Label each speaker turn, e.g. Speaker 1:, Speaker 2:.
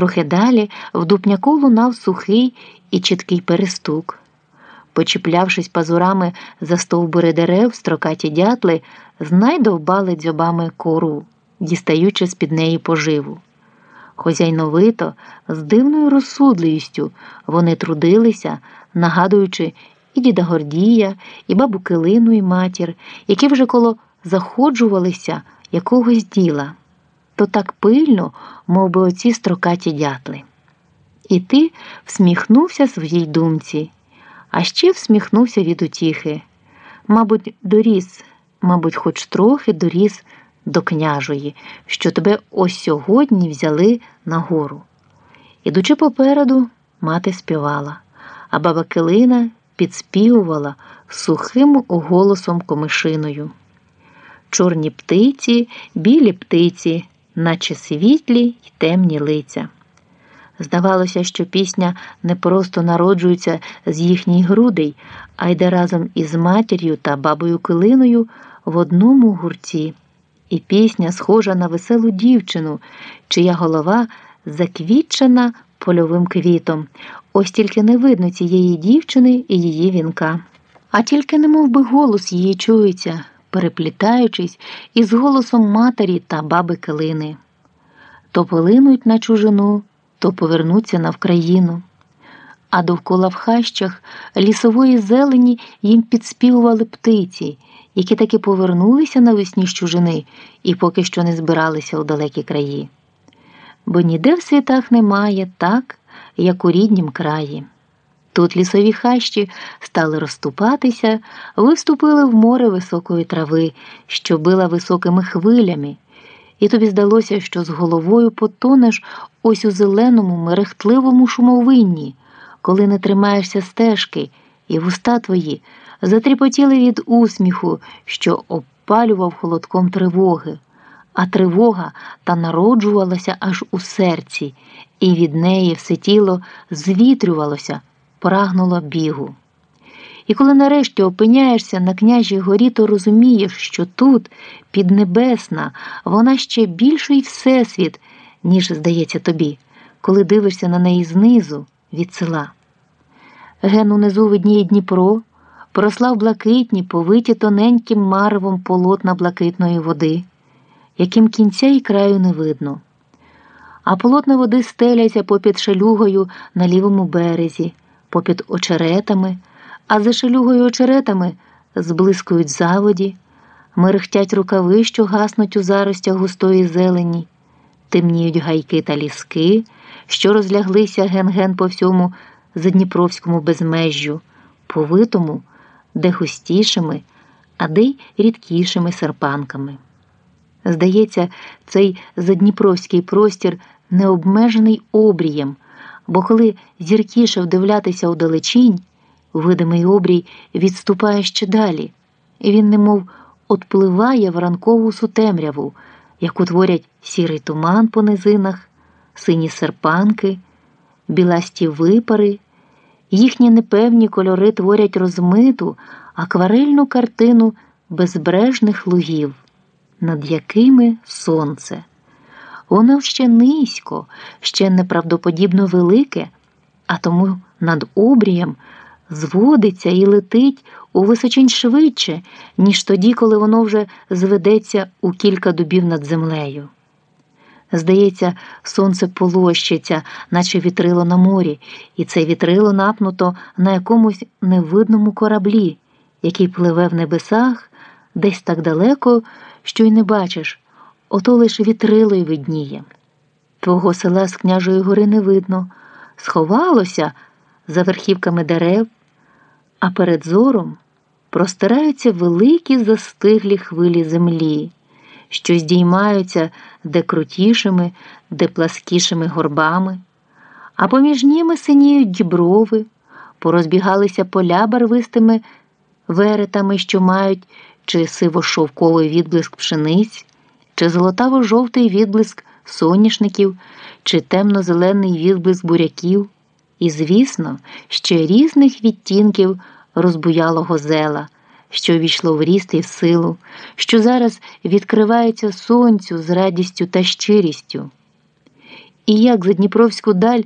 Speaker 1: Трохи далі в дупняку лунав сухий і чіткий перестук. Почіплявшись пазурами за стовбури дерев, строкаті дятли знайдовбали дзьобами кору, дістаючи з під неї поживу. Хозяйновито, з дивною розсудливістю вони трудилися, нагадуючи і діда Гордія, і бабу Килину, і матір, які вже коло заходжувалися якогось діла, то так пильно, мов би оці строкаті дятли. І ти всміхнувся своїй думці, а ще всміхнувся від утіхи. Мабуть, доріс, мабуть, хоч трохи доріс до княжої, що тебе ось сьогодні взяли на гору. Ідучи попереду, мати співала, а баба Килина підспівувала сухим голосом комишиною. Чорні птиці, білі птиці, наче світлі й темні лиця. Здавалося, що пісня не просто народжується з їхніх грудей, а йде разом із матір'ю та бабою Килиною в одному гурті. І пісня схожа на веселу дівчину, чия голова заквітчена польовим квітом. Ось тільки не видно цієї дівчини і її вінка. А тільки не би голос її чується, переплітаючись із голосом матері та баби Килини. То полинуть на чужину, то повернуться на Вкраїну. А довкола в хащах лісової зелені їм підспівували птиці, які таки повернулися навесні з чужини і поки що не збиралися у далекі краї. Бо ніде в світах немає так, як у ріднім краї. Тут лісові хащі стали розступатися, виступили в море високої трави, що била високими хвилями, і тобі здалося, що з головою потонеш ось у зеленому, мерехтливому шумовинні, коли не тримаєшся стежки, і вуста твої затріпотіли від усміху, що обпалював холодком тривоги, а тривога та народжувалася аж у серці, і від неї все тіло звітрювалося, прагнуло бігу. І коли нарешті опиняєшся на княжій горі, то розумієш, що тут, піднебесна, вона ще більший всесвіт, ніж здається тобі, коли дивишся на неї знизу від села. Ген унизу видніє Дніпро, прослав блакитні, повиті тоненьким маревом полотна блакитної води, яким кінця і краю не видно. А полотна води стеляться попід шелюгою на лівому березі, попід очеретами, а за шелюгою очеретами зблискують заводі, мерехтять рукави, що гаснуть у заростях густої зелені, темніють гайки та ліски, що розляглися ген-ген по всьому задніпровському безмежжю, повитому, де густішими, а де й рідкішими серпанками. Здається, цей задніпровський простір необмежений обрієм, бо коли зіркіше вдивлятися у далечінь, видимий обрій відступає ще далі, і він, немов отпливає в ранкову сутемряву, яку творять сірий туман по низинах, сині серпанки, біласті випари, їхні непевні кольори творять розмиту, акварельну картину безбрежних лугів, над якими сонце. Воно ще низько, ще неправдоподібно велике, а тому над обрієм зводиться і летить у височень швидше, ніж тоді, коли воно вже зведеться у кілька дубів над землею. Здається, сонце полощиться, наче вітрило на морі, і це вітрило напнуто на якомусь невидному кораблі, який пливе в небесах десь так далеко, що й не бачиш, ото лише вітрило й видніє. Твого села з княжої гори не видно, сховалося за верхівками дерев, а перед зором простираються великі застиглі хвилі землі що здіймаються де крутішими, де пласкішими горбами, а поміж ними синіють діброви, порозбігалися поля барвистими веретами, що мають чи сиво-шовковий відблиск пшениць, чи золотаво-жовтий відблиск соняшників, чи темно-зелений відблиск буряків, і, звісно, ще різних відтінків розбуялого зела що війшло в ріст і в силу, що зараз відкривається сонцю з радістю та щирістю. і як за Дніпровську даль